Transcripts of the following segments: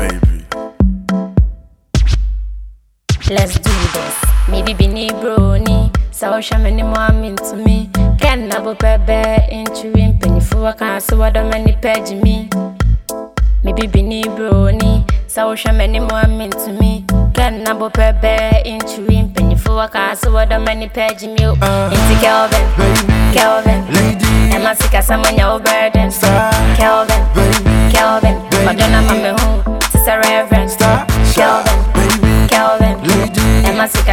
baby. Let's do this. Maybe bini brony. Saw more mwamin to me. Can nabo bebe into him. a can so what a many page me. Maybe bini brony. Saw more mwamin to me. Can nabo bebe into him. a can so what a many page me. Into Kelvin. Kelvin. Lady. Emma Sika Samanya burden? Kelvin. Baby.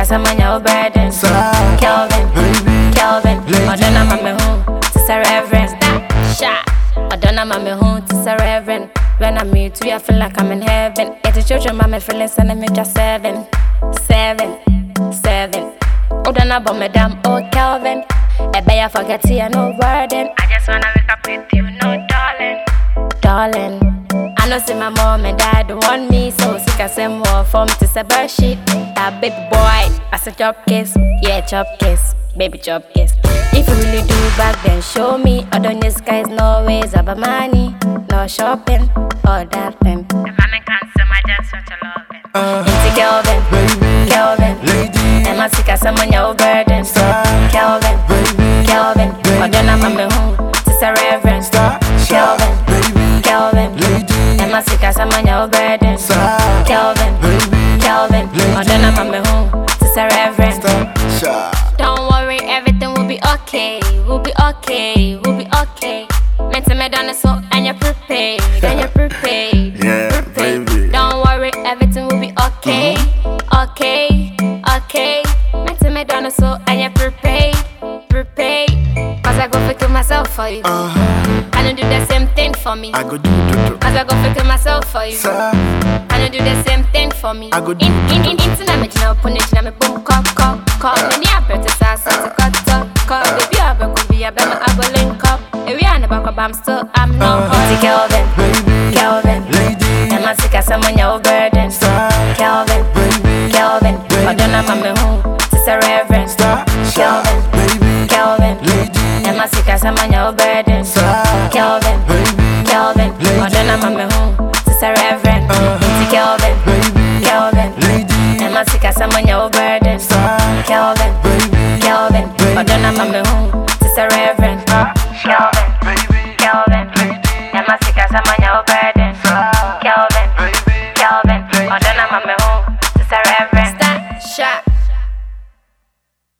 Sikasa burden. Kelvin kelvin. Lady. ɔdɔ na ma me ho sɛ reverend sha ɔdɔ na ho sɛ reverend when I'm with you, I feel like I'm in heaven. The children, mama feeling send me just seven, seven, seven. Oh, then I bomb madam, oh Calvin. Eh, I bet you forget you, no burden. I just wanna wake up with you, no darling, darling. I know see my mom and dad want me, so I send more form to say shit. That baby boy, I said chop kiss, yeah chop kiss, baby chop kiss. If you really do back, then show me. I don't use guys, no ways about money, no shopping, or that thing. The mommy can't say my just such a loving. uh, Into Kelvin, baby, Kelvin. lady, And sick as someone your burden. star, Kelvin, baby, Kelvin. But then I'm on my home, it's a reverend. star, Kelvin, baby, Kelvin. lady, And sick as someone your burden. star, okay, we'll be okay. Meant to me done so and you're prepared, and you're prepared. Yeah, prepared. baby. Don't worry, everything will be okay, okay, okay. Meant to me done so and you're prepared, prepared. Cause I go kill myself for you. Uh, I don't do the same thing for me. I go do do do, Cause I go kill myself for you. sir. I don't do the same thing for me. I go do- in in in internet me jina puni jina me boom call call call me ni apete sa sa to cut up call I'm still I'm not uh-huh. hot. Kelvin, Baby, Kelvin, lady, and my sick as someone your burden. star, Kelvin, baby, Kelvin, but don't I'm me home. It's a reverend. star, Kelvin, baby, Kelvin, lady, and my sick as someone your burden. star, Kelvin, baby, Kelvin, but don't I'm me home. A reverend. It's uh-huh. Kelvin. baby, Kelvin, lady, and my sick as someone your burden. star, Kelvin, baby, Kelvin, but don't I'm home. It's a reverend.